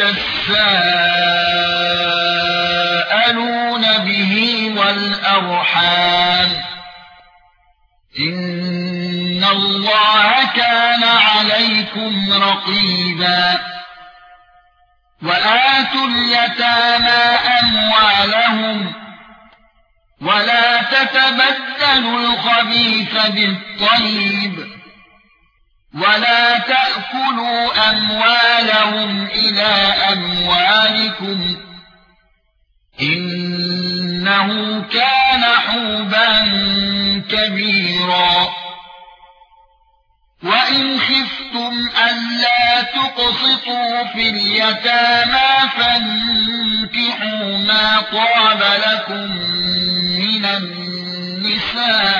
الذي تساءلون به والأرحام. إن الله كان عليكم رقيبا. وآتوا اليتامى أموالهم ولا تتبدلوا الخبيث بالطيب. ولا تأكلوا أموالهم إلى أموالكم إنه كان حوبا كبيرا. وإن خفتم ألا تقسطوا في اليتامى فانكحوا ما طاب لكم من النساء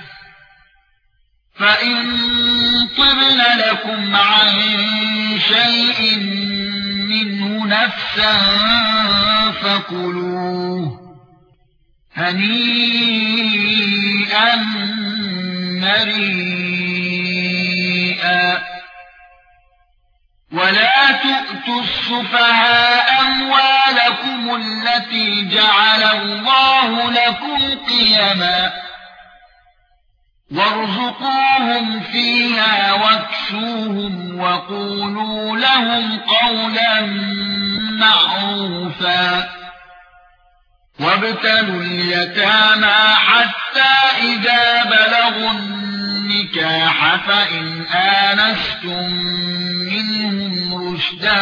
فإن طبن لكم عن شيء منه نفسا فكلوه هنيئا مريئا ولا تؤتوا السفهاء أموالكم التي جعل الله لكم قيما وارزقوهم فيها واكسوهم وقولوا لهم قولا معروفا وابتلوا اليتامى حتى إذا بلغوا النكاح فإن آنستم منهم رشدا